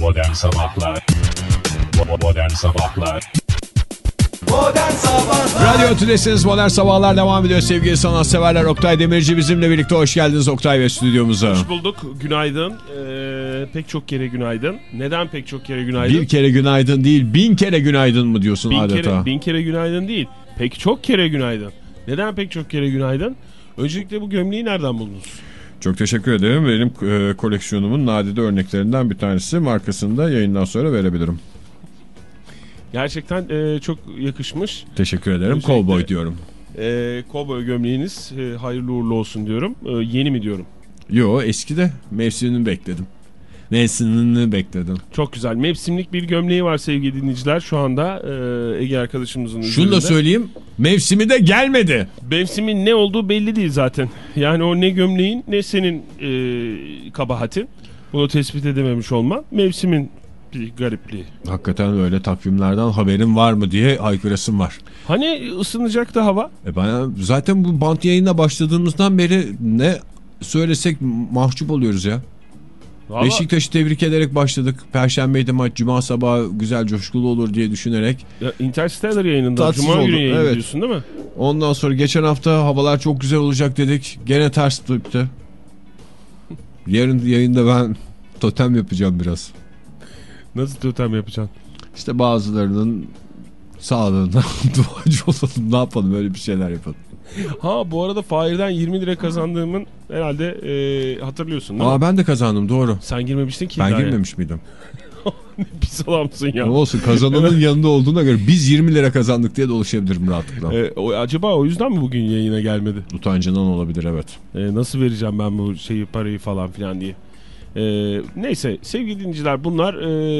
Modern Sabahlar Modern Sabahlar Modern Sabahlar Radyo Tülesi'niz Modern Sabahlar devam ediyor sevgili sanatseverler. Oktay Demirci bizimle birlikte hoş geldiniz Oktay ve stüdyomuza. Hoş bulduk. Günaydın. Ee, pek çok kere günaydın. Neden pek çok kere günaydın? Bir kere günaydın değil bin kere günaydın mı diyorsun bin adeta? kere, bin kere günaydın değil. Pek çok kere günaydın. Neden pek çok kere günaydın? Öncelikle bu gömleği nereden buldunuz? Çok teşekkür ederim. Benim e, koleksiyonumun nadide örneklerinden bir tanesi. Markasını da yayından sonra verebilirim. Gerçekten e, çok yakışmış. Teşekkür ederim. Özellikle- Cowboy diyorum. E, Cowboy gömleğiniz e, hayırlı uğurlu olsun diyorum. E, yeni mi diyorum? Yo eski de mevsimini bekledim. Mevsimini bekledim. Çok güzel. Mevsimlik bir gömleği var sevgili dinleyiciler. Şu anda e, Ege arkadaşımızın Şunu da söyleyeyim. Mevsimi de gelmedi. Mevsimin ne olduğu belli değil zaten. Yani o ne gömleğin ne senin e, kabahatin. Bunu tespit edememiş olman. Mevsimin bir garipliği. Hakikaten öyle takvimlerden haberin var mı diye haykırasım var. Hani ısınacaktı hava? E ben zaten bu bant yayına başladığımızdan beri ne söylesek mahcup oluyoruz ya. Valla Beşiktaş'ı tebrik ederek başladık. Perşembeydi maç, cuma sabahı güzel coşkulu olur diye düşünerek. ya Interstellar yayınında. Tatsız Cuma oldu, günü evet. yayınlıyorsun değil mi? Ondan sonra geçen hafta havalar çok güzel olacak dedik. Gene ters tepti. Yarın yayında ben totem yapacağım biraz. Nasıl totem yapacaksın? İşte bazılarının sağlığına duacı olalım ne yapalım öyle bir şeyler yapalım. Ha bu arada Fahir'den 20 lira kazandığımın herhalde e, hatırlıyorsun değil mi? Aa ben de kazandım doğru. Sen girmemiştin ki. Ben girmemiş miydim? Pis adamsın ya. Ne olsun kazananın yanında olduğuna göre biz 20 lira kazandık diye dolaşabilirim rahatlıkla. E, o, acaba o yüzden mi bugün yayına gelmedi? Utancından olabilir evet. E, nasıl vereceğim ben bu şeyi parayı falan filan diye. E, neyse sevgili dinleyiciler bunlar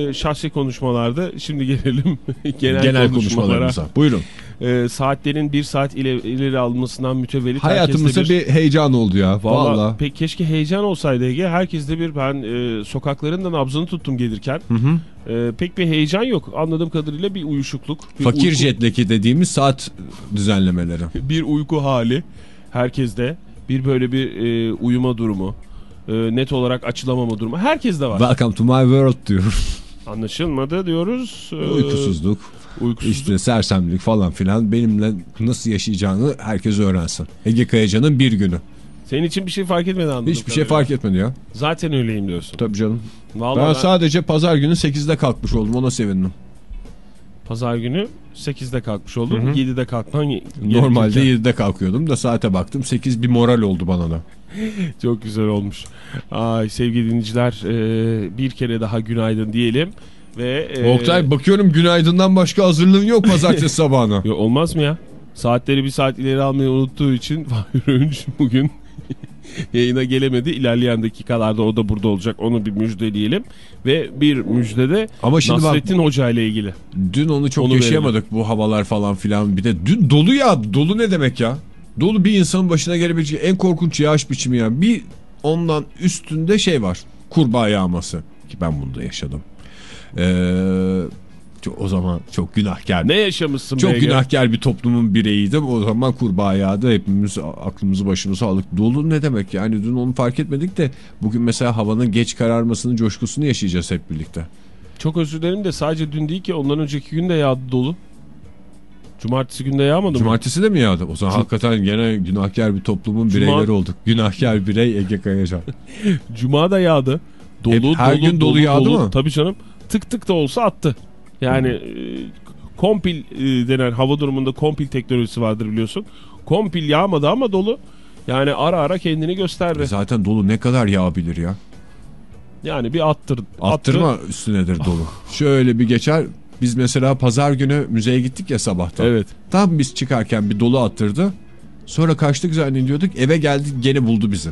e, şahsi konuşmalardı. Şimdi gelelim genel, Genel konuşmalara. konuşmalarımıza. Buyurun. E, saatlerin bir saat ile, ileri alınmasından mütevellit Hayatımızda herkeste bir heyecan oldu ya. Valla Valla. pek keşke heyecan olsaydı Ege. Herkeste bir ben e, sokakların da nabzını tuttum gelirken. Hı hı. E, pek bir heyecan yok. Anladığım kadarıyla bir uyuşukluk. Bir Fakir uyku, jetleki dediğimiz saat düzenlemeleri. Bir uyku hali herkeste. Bir böyle bir e, uyuma durumu. E, net olarak açılamama durumu. Herkeste var. Welcome to my world diyor. Anlaşılmadı diyoruz. E, Uykusuzluk, Uykusuzluk. işte sersemlik falan filan benimle nasıl yaşayacağını herkes öğrensin. Ege Kayacan'ın bir günü. Senin için bir şey fark etmedi anladığım Hiçbir şey fark etmedi ya. Zaten öyleyim diyorsun. Tabii canım. Vallahi Ben ben sadece pazar günü 8'de kalkmış oldum ona sevindim. pazar günü 8'de kalkmış oldum. Hı hı. 7'de kalkman Normalde gerekirken. 7'de kalkıyordum da saate baktım 8 bir moral oldu bana da. Çok güzel olmuş. Ay sevgili dinleyiciler bir kere daha günaydın diyelim. Ve e, Oktay bakıyorum günaydından başka hazırlığın yok pazartesi sabahına. Yo, olmaz mı ya? Saatleri bir saat ileri almayı unuttuğu için Fahir Öğünç bugün yayına gelemedi. İlerleyen dakikalarda o da burada olacak. Onu bir müjdeleyelim. Ve bir müjdede Ama şimdi bak Nasrettin Hoca ile ilgili. dün onu çok Onu yaşayamadık bu havalar falan filan. Bir de dün dolu ya dolu ne demek ya? Dolu bir insanın başına gelebilecek en korkunç yağış biçimi ya. Bir ondan üstünde şey var kurbağa yağması ki ben bunu da yaşadım. Ee, o zaman çok günahkar. Ne yaşamışsın Çok be Ege? günahkar bir toplumun bireyiydim. O zaman kurbağa yağdı. Hepimiz aklımızı başımıza aldık. Dolu ne demek yani dün onu fark etmedik de bugün mesela havanın geç kararmasının coşkusunu yaşayacağız hep birlikte. Çok özür dilerim de sadece dün değil ki ondan önceki gün de yağdı dolu. Cumartesi günde yağmadı mı? Cumartesi de mi yağdı? O zaman hakikaten gene günahkar bir toplumun Cuma- bireyleri olduk. Günahkar birey Ege Kayacan. Cuma da yağdı. Dolu, Hep her dolu, gün dolu yağdı mı? Tabii canım. Tık tık da olsa attı. Yani e, kompil e, denen hava durumunda kompil teknolojisi vardır biliyorsun. Kompil yağmadı ama dolu. Yani ara ara kendini gösterdi. Zaten dolu ne kadar yağabilir ya? Yani bir attır. Attırma attı. üstünedir dolu. Şöyle bir geçer. Biz mesela pazar günü müzeye gittik ya sabahtan. Evet. Tam biz çıkarken bir dolu attırdı. Sonra kaçtık zannediyorduk. Eve geldik gene buldu bizi.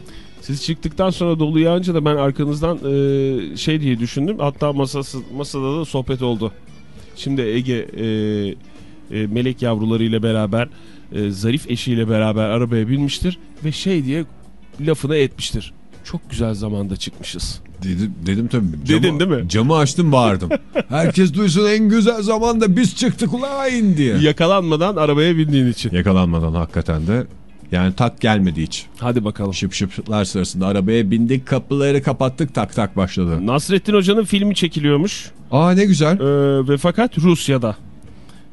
Siz çıktıktan sonra dolu yağınca da ben arkanızdan e, şey diye düşündüm. Hatta masası, masada da sohbet oldu. Şimdi Ege e, e, melek yavrularıyla beraber e, zarif eşiyle beraber arabaya binmiştir ve şey diye lafını etmiştir. Çok güzel zamanda çıkmışız. Dedim, dedim tabii. Camı, Dedin değil mi? Camı açtım bağırdım. Herkes duysun en güzel zamanda biz çıktık ulan diye. Yakalanmadan arabaya bindiğin için. Yakalanmadan hakikaten de Yani tak gelmedi hiç. Hadi bakalım. Şıp şıplar sırasında arabaya bindik kapıları kapattık tak tak başladı. Nasrettin Hoca'nın filmi çekiliyormuş. Aa ne güzel. Ee, ve fakat Rusya'da.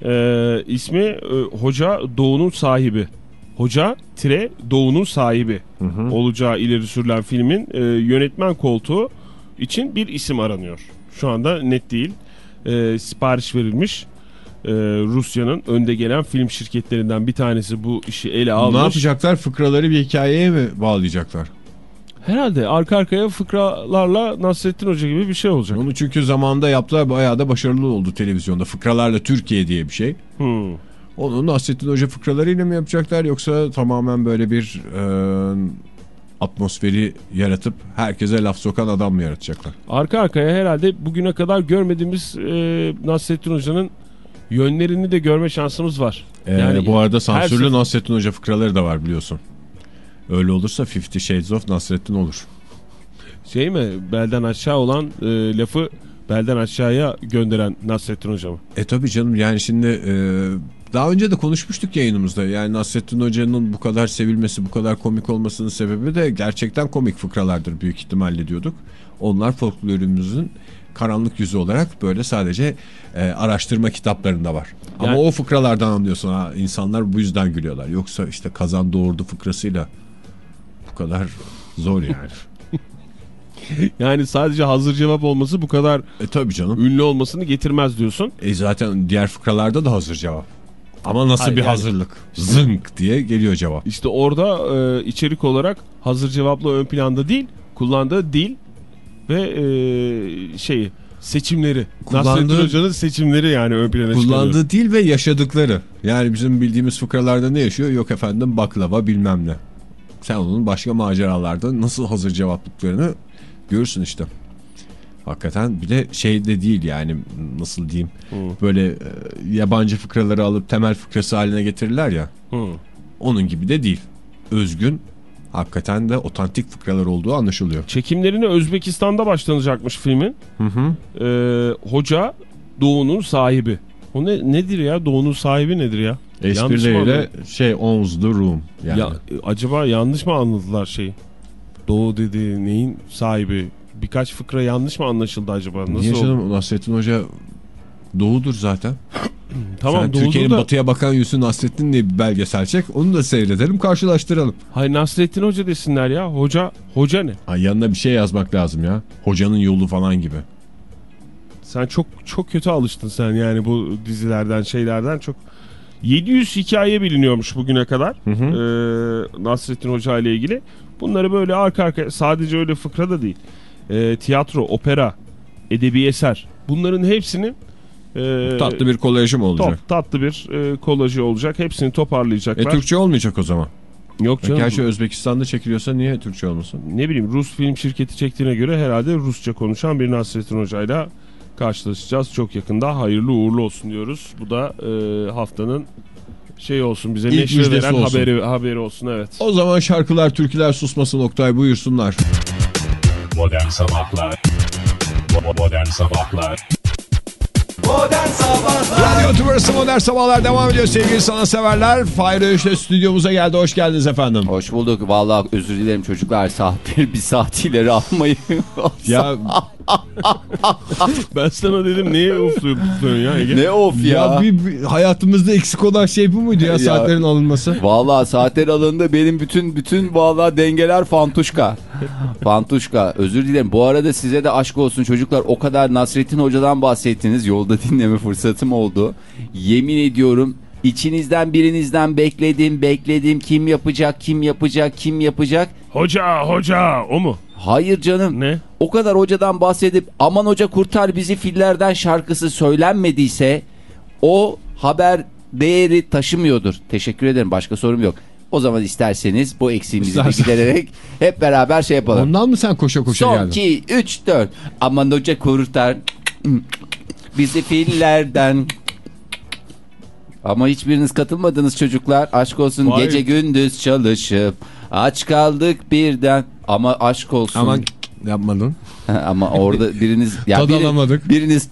Ee, ismi e, Hoca Doğu'nun sahibi. Hoca tire Doğu'nun sahibi olacağı ileri sürülen filmin e, yönetmen koltuğu için bir isim aranıyor. Şu anda net değil. Ee, sipariş verilmiş. Ee, Rusya'nın önde gelen film şirketlerinden bir tanesi bu işi ele almış. Ne yapacaklar? Fıkraları bir hikayeye mi bağlayacaklar? Herhalde arka arkaya fıkralarla Nasrettin Hoca gibi bir şey olacak. Onu çünkü zamanında yaptılar bayağı da başarılı oldu televizyonda. Fıkralarla Türkiye diye bir şey. Hmm. Onu Nasrettin Hoca fıkralarıyla mı yapacaklar yoksa tamamen böyle bir e, atmosferi yaratıp herkese laf sokan adam mı yaratacaklar? Arka arkaya herhalde bugüne kadar görmediğimiz e, Nasrettin Hoca'nın yönlerini de görme şansımız var. Ee, bu arada sansürlü Nasrettin Hoca fıkraları da var biliyorsun. Öyle olursa Fifty Shades of Nasrettin olur. Şey mi belden aşağı olan e, lafı belden aşağıya gönderen Nasrettin Hoca mı? E tabii canım yani şimdi e, daha önce de konuşmuştuk yayınımızda. Yani Nasrettin Hoca'nın bu kadar sevilmesi, bu kadar komik olmasının sebebi de gerçekten komik fıkralardır büyük ihtimalle diyorduk. Onlar folklorumuzun karanlık yüzü olarak böyle sadece e, araştırma kitaplarında var. Ama Yani- o fıkralardan anlıyorsun ha insanlar bu yüzden gülüyorlar. Yoksa işte kazan doğurdu fıkrasıyla bu kadar zor yani. Yani sadece hazır cevap olması bu kadar e tabii canım. ünlü olmasını getirmez diyorsun. E zaten diğer fıkralarda da hazır cevap. Ama nasıl Hayır, bir yani- hazırlık? Zınk diye geliyor cevap. İşte orada e, içerik olarak hazır cevapla ön planda değil, kullandığı dil ve e, şey seçimleri. Kullandığı- Nasrettin Hoca'nın seçimleri yani ön plana çıkarıyor. Kullandığı dil ve yaşadıkları. Yani bizim bildiğimiz fıkralarda ne yaşıyor? Yok efendim baklava bilmem ne. Sen onun başka maceralarda nasıl hazır cevaplıklarını görürsün işte. Hakikaten bir de şey de değil yani nasıl diyeyim Hı. böyle e, yabancı fıkraları alıp temel fıkrası haline getirirler ya Hı. onun gibi de değil. Özgün hakikaten de otantik fıkralar olduğu anlaşılıyor. Çekimlerine Özbekistan'da başlanacakmış filmin. Hı hı. Ee, hoca Doğu'nun sahibi. O ne, nedir ya? Doğu'nun sahibi nedir ya? Yanlış mı Esprileriyle şey owns the room yani. Ya, e, acaba yanlış mı anladılar şeyi? Doğu dedi neyin sahibi? Birkaç fıkra yanlış mı anlaşıldı acaba? Nasıl Niye canım Nasrettin Hoca doğudur zaten. Tamam Türkiye'nin da... batıya bakan yüzü Nasrettin diye bir belgesel çek. Onu da seyredelim karşılaştıralım. Hayır Nasrettin Hoca desinler ya. Hoca, hoca ne? Ay yanına bir şey yazmak lazım ya. Hocanın yolu falan gibi. Sen çok çok kötü alıştın sen yani bu dizilerden şeylerden çok. 700 hikaye biliniyormuş bugüne kadar Hı hı. ee, Nasrettin Hoca ile ilgili. Bunları böyle arka arka sadece öyle fıkra da değil. Ee, tiyatro, opera, edebi eser bunların hepsinin ee, Tatlı bir kolajım olacak. top, tatlı bir e, kolajı olacak. Hepsini E toparlayacaklar. Türkçe olmayacak o zaman. Yok E, canım. Gerçi Özbekistan'da çekiliyorsa niye Türkçe olmasın? ne bileyim Rus film şirketi çektiğine göre herhalde Rusça konuşan bir Nasrettin Hoca'yla karşılaşacağız çok yakında. Hayırlı uğurlu olsun diyoruz. Bu da e, haftanın şey olsun bize İlk neşre veren olsun. haberi, haberi olsun evet. O zaman şarkılar, türküler susmasın Oktay buyursunlar. Modern Sabahlar Modern Sabahlar Modern Sabahlar Radyo Tümrüsü Modern Sabahlar devam ediyor sevgili sanatseverler. Fahir Öğüş'le stüdyomuza geldi. Hoş geldiniz efendim. Hoş bulduk. Vallahi özür dilerim çocuklar. Saat bir, bir saat ileri almayı. Ya, Ben sana dedim niye ufluyorsun ya Ege? ne of ya. ya bir, bir hayatımızda eksik olan şey bu muydu ya, Ya. saatlerin alınması? Vallahi saatler alanında benim bütün bütün vallahi dengeler fantuşka. fantuşka. Özür dilerim. Bu arada size de aşk olsun çocuklar. O kadar Nasrettin Hoca'dan bahsettiniz. Yolda dinleme fırsatım oldu. Yemin ediyorum içinizden birinizden bekledim bekledim. Kim yapacak kim yapacak kim yapacak. Hoca hoca o mu? Hayır canım. Ne? O kadar hocadan bahsedip aman hoca kurtar bizi fillerden şarkısı söylenmediyse o haber değeri taşımıyordur. Teşekkür ederim başka sorum yok. O zaman isterseniz bu eksiğimizi de gidererek hep beraber şey yapalım. Ondan mı sen koşa koşa Son geldin? 2, 3, 4 aman hoca kurtar bizi fillerden. Ama hiçbiriniz katılmadınız çocuklar. Aşk olsun Hayır. gece gündüz çalışıp aç kaldık birden. Ama aşk olsun. Aman yapmadın. Ama orada biriniz ya Tad biri- alamadık. biriniz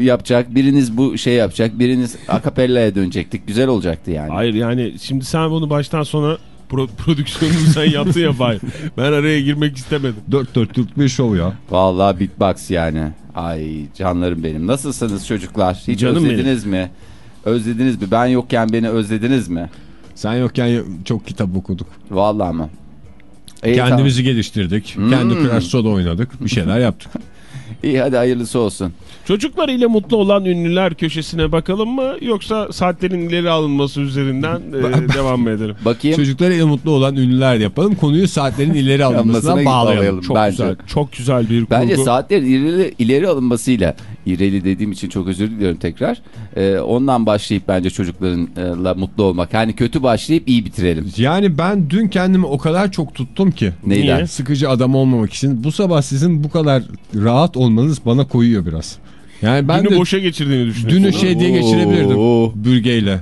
yapacak, biriniz bu şey yapacak, biriniz akapellaya dönecektik. Güzel olacaktı yani. Hayır yani şimdi sen bunu baştan sona Pro prodüksiyonunu sen yaptın ya Fahir. Ben araya girmek istemedim. Dört dörtlük bir şov ya. Vallahi beatbox yani. Ay canlarım benim. Nasılsınız çocuklar? Hiç Canım özlediniz mi? Özlediniz mi? Ben yokken beni özlediniz mi? Sen yokken çok kitap okuduk. Vallahi mı? İyi, Kendimizi geliştirdik. Kendi Hmm. Crash Soda oynadık. Bir şeyler yaptık. tamam. İyi hadi hayırlısı olsun. Çocuklarıyla mutlu olan ünlüler köşesine bakalım mı yoksa saatlerin ileri alınması üzerinden e, devam mı edelim? Bakayım. Çocuklara mutlu olan ünlüler yapalım. Konuyu saatlerin ileri alınmasına bağlayalım. bağlayalım. Çok Bence. güzel. Çok güzel bir kurgu. Bence saatlerin ileri, ileri alınmasıyla ileri dediğim için çok özür diliyorum tekrar. Ee, ondan başlayıp bence çocuklarla mutlu olmak. Yani kötü başlayıp iyi bitirelim. Yani ben dün kendimi o kadar çok tuttum ki. Neyden? Niye? Sıkıcı adam olmamak için. Bu sabah sizin bu kadar rahat olmanız bana koyuyor biraz. Yani ben Günü de boşa geçirdiğini düşünüyorsun. dünü şey diye Oo. geçirebilirdim. Bürgeyle.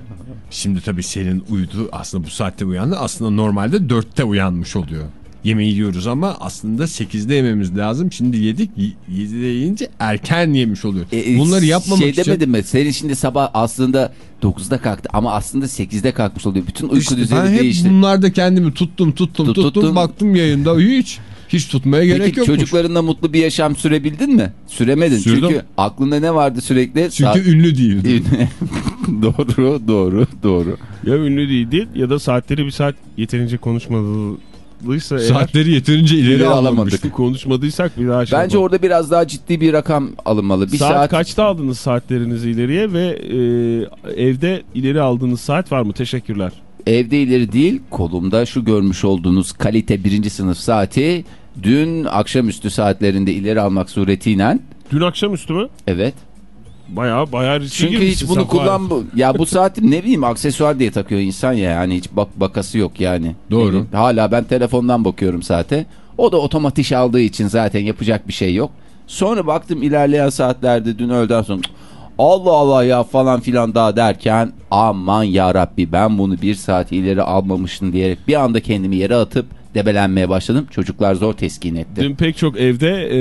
Şimdi tabii senin uyudu aslında bu saatte uyandı. Aslında normalde 4'te uyanmış oluyor. Yemeği yiyoruz ama aslında 8'de yememiz lazım. Şimdi yedik y- 7'de yiyince erken yemiş oluyor. E, Bunları yapmamak şey için demedim mi? Senin şimdi sabah aslında 9'da kalktı ama aslında 8'de kalkmış oluyor. Bütün uyku İşte düzeni ben hep değişti. bunlarda kendimi tuttum tuttum Tut- tuttum tuttun. baktım yayında hiç hiç tutmaya gerek Peki yokmuş. çocuklarınla mutlu bir yaşam sürebildin mi? Süremedin. Sürdüm. Çünkü aklında ne vardı sürekli? Çünkü ünlü değil. doğru, doğru, doğru. Ya ünlü değildi ya da saatleri bir saat yeterince konuşmadıysa eğer Saatleri yeterince ileri, İleri alamadık. konuşmadıysak bir daha şey Bence yapalım. orada biraz daha ciddi bir rakam alınmalı. Bir saat, saat, kaçta aldınız saatlerinizi ileriye ve e, evde ileri aldığınız saat var mı? Teşekkürler. evde ileri değil kolumda şu görmüş olduğunuz kalite birinci sınıf saati dün akşamüstü saatlerinde ileri almak suretiyle Dün akşamüstü mü? evet. Bayağı bayağı riskli Çünkü hiç bunu kullan bu. Ya bu saati ne bileyim aksesuar diye takıyor insan ya yani hiç bak bakası yok yani. Doğru. Yani hala ben telefondan bakıyorum saate. O da otomatik aldığı için zaten yapacak bir şey yok. Sonra baktım ilerleyen saatlerde dün öğleden sonra "Cık, Allah Allah ya falan filan daha derken aman ya Rabbi ben bunu bir saat ileri almamışım diyerek bir anda kendimi yere atıp debelenmeye başladım. Çocuklar zor teskin etti. Dün pek çok evde e,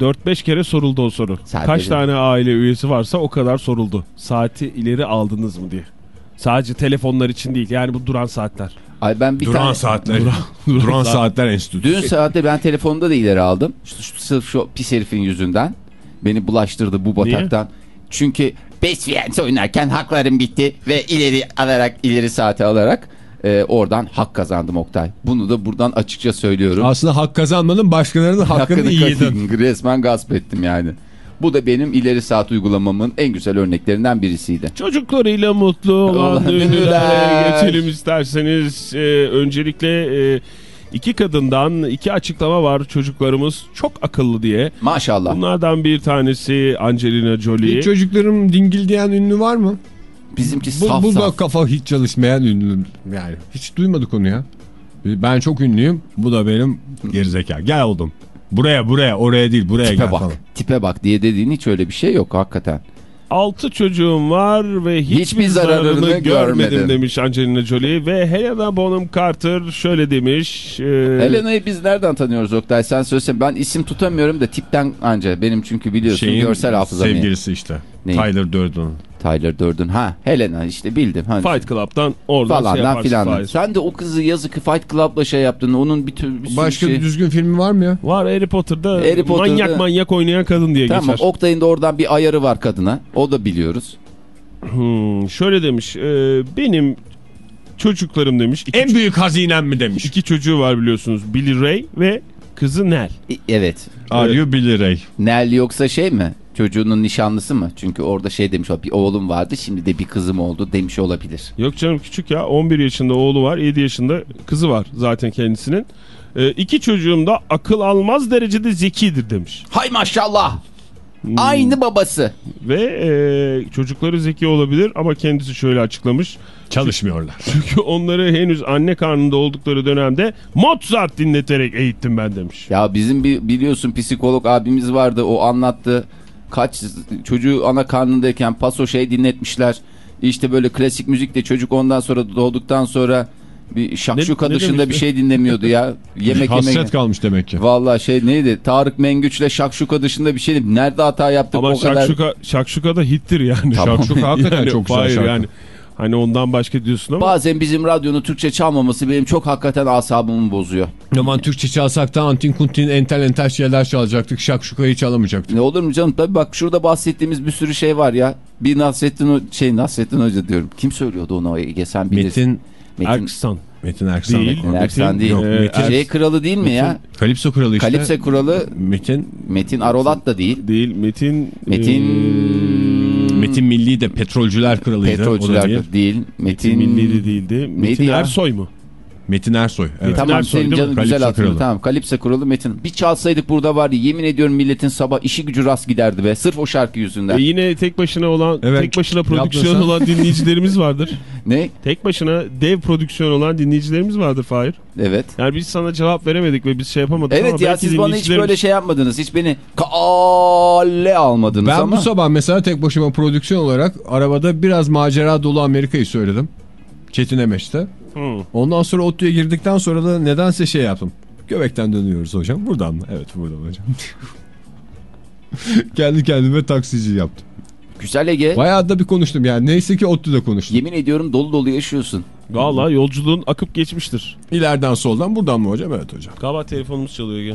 4-5 kere soruldu o soru. Saatleri. Kaç tane aile üyesi varsa o kadar soruldu. Saati ileri aldınız mı diye. Sadece telefonlar için değil yani bu duran saatler. Ay ben bir Duran tane... saatler. Duran, saatler enstitüsü. Dün saatte ben telefonda da ileri aldım. Şu, şu- sırf şu pis herifin yüzünden. Beni bulaştırdı bu bataktan. Çünkü Best Friends oynarken haklarım bitti ve ileri alarak ileri saate alarak e, oradan hak kazandım Oktay. Bunu da buradan açıkça söylüyorum. Aslında hak kazanmadın başkalarının hakkını, Hakkını yedin. Resmen gasp ettim yani. Bu da benim ileri saat uygulamamın en güzel örneklerinden birisiydi. Çocuklarıyla mutlu olan ünlülere ünlüler. geçelim isterseniz. Ee, öncelikle e, iki kadından iki açıklama var çocuklarımız çok akıllı diye. Maşallah. Bunlardan bir tanesi Angelina Jolie. Hiç çocuklarım dingil diyen ünlü var mı? Bizimki Bu, saf bu da saf. kafa hiç çalışmayan ünlü. Yani hiç duymadık onu ya. Ben çok ünlüyüm. Bu da benim gerizekalı. Gel oğlum. Buraya buraya oraya değil buraya Tipe gel bak. falan. Tipe bak diye dediğin hiç öyle bir şey yok hakikaten. Altı çocuğum var ve hiçbir, Hiçbir zararını, zararını görmedim görmedim. demiş Angelina Jolie ve Helena Bonham Carter şöyle demiş. e, Helena'yı biz nereden tanıyoruz Oktay? Sen söylesene. Ben isim tutamıyorum da tipten anca. Benim çünkü biliyorsun Şeyin görsel hafızam. iyi. sevgilisi işte. Neyi? Tyler Durden. Tyler Durden. Ha Helena işte bildim. Hani Fight Club'dan oradan şey falandan yaparsın filan. Fahir. Sen de o kızı yazık Fight Club'la şey yaptın. Onun bir tür bir Başka şey. bir düzgün filmi var mı ya? Var Harry Potter'da, Harry Potter'da- manyak manyak oynayan kadın diye Tamam geçer. Oktay'ın da oradan bir ayarı var kadına. O da biliyoruz. Hmm, şöyle demiş. e, benim çocuklarım demiş. İki, En büyük hazinem mi demiş. iki çocuğu var biliyorsunuz. Billy Ray ve kızı Nell. İ- Evet. Are you Billy Ray? Nell yoksa şey mi? Çocuğunun nişanlısı mı? Çünkü orada şey demiş bir oğlum vardı şimdi de bir kızım oldu demiş olabilir. Yok canım küçük ya 11 yaşında oğlu var 7 yaşında kızı var zaten kendisinin. E, iki çocuğum da akıl almaz derecede zekidir demiş. Hay maşallah. Hmm. Aynı babası. Ve e, çocukları zeki olabilir ama kendisi şöyle açıklamış. Çalışmıyorlar. Çünkü onları henüz anne karnında oldukları dönemde Mozart dinleterek eğittim ben demiş. Ya bizim bir biliyorsun psikolog abimiz vardı o anlattı. Kaç çocuğu ana karnındayken paso şey dinletmişler. İşte böyle klasik müzikte çocuk ondan sonra doğduktan sonra bir şakşuka Ne- ne dışında bir demişti? şey dinlemiyordu ya. Yemek Hasret yemek. kalmış demek ki. Vallahi şey neydi? Tarık Mengüç'le şakşuka dışında bir şey. Nerede hata yaptık Ama o kadar. şakşuka, şakşuka da hittir yani. Tamam. Şakşuka hakikaten çok güzel hayır şarkı. yani. Hani ondan başka diyorsun ama. Bazen bizim radyonun Türkçe çalmaması benim çok hakikaten asabımı bozuyor. Aman Türkçe çalsak da antin kuntin entel entel şeyler çalacaktık. Şakşukayı çalamayacaktık. Ne olur mu canım? Tabii bak şurada bahsettiğimiz bir sürü şey var ya. Bir Nasrettin şey Nasrettin Hoca diyorum. Kim söylüyordu onu Ege sen bilirsin. Metin, Metin, Erksan. Metin Erksan. Değil. Metin Erksan değil. Yok, Metin- Şey kralı değil mi ya? Kalipso kralı işte. Kalipse kralı Metin, Metin Arolat da değil. Değil Metin. Metin Ee, Metin Milli de petrolcüler kralıydı. Petrolcüler değil. Metin, Metin Milli de değildi. Metin ya? Ersoy mu? Metin Ersoy. Evet. Tamam Ersoy senin canın güzel kralı. Tamam Kalipse kralı Metin. Bir çalsaydık burada var ya yemin ediyorum milletin sabah işi gücü rast giderdi be. Sırf o şarkı yüzünden. E yine tek başına olan, Evet. tek başına prodüksiyon olan dinleyicilerimiz vardır. Ne? Tek başına dev prodüksiyon olan dinleyicilerimiz vardır Fahir. Evet. Yani biz sana cevap veremedik ve biz şey yapamadık ama Evet ya belki siz bana hiç böyle şey yapmadınız. Hiç beni kale almadınız Ben ama. bu sabah mesela tek başıma prodüksiyon olarak arabada biraz macera dolu Amerika'yı söyledim. Çetin Emeç'te. Hı. Ondan sonra ODTÜ'ye girdikten sonra da nedense şey yaptım. Göbekten dönüyoruz hocam. Buradan mı? Evet buradan hocam. Kendi kendime taksici yaptım. Güzel Ege. Bayağı da bir konuştum yani. Neyse ki ODTÜ'de konuştum. Yemin ediyorum dolu dolu yaşıyorsun. Valla yolculuğun akıp geçmiştir. İleriden soldan buradan mı hocam? Evet hocam. Galiba telefonumuz çalıyor Ege.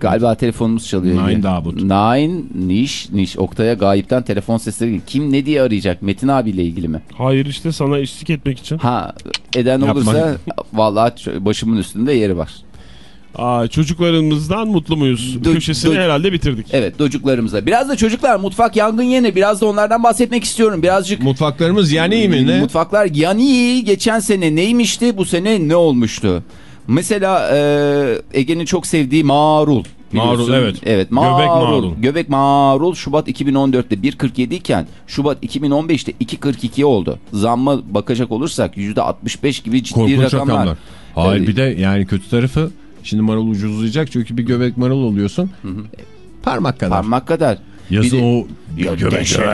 Galiba telefonumuz çalıyor. Nine Ege. Davut. Nine Niş Niş Oktay'a gayipten telefon sesleri. Kim ne diye arayacak? Metin abiyle ilgili mi? Hayır işte sana eşlik etmek için. Ha eden Yapma. olursa vallahi başımın üstünde yeri var. Aa, çocuklarımızdan mutlu muyuz? Do- Köşesini do- herhalde bitirdik. Evet çocuklarımıza. Biraz da çocuklar mutfak yangın yeni. Biraz da onlardan bahsetmek istiyorum. Birazcık Mutfaklarımız yani iyi mi ne? Mutfaklar yani geçen sene neymişti bu sene ne olmuştu? Mesela e, Ege'nin çok sevdiği marul. Marul, evet. Evet marul. Göbek marul. Göbek marul Şubat 2014'te 1.47 iken Şubat 2015'te 2.42 oldu. Zamma bakacak olursak %65 gibi ciddi Korkunç rakamlar. rakamlar. Hayır Evet. bir de yani kötü tarafı şimdi marul ucuzlayacak çünkü bir göbek marul oluyorsun. Parmak kadar. Parmak kadar. Yazın de- o göbek şey,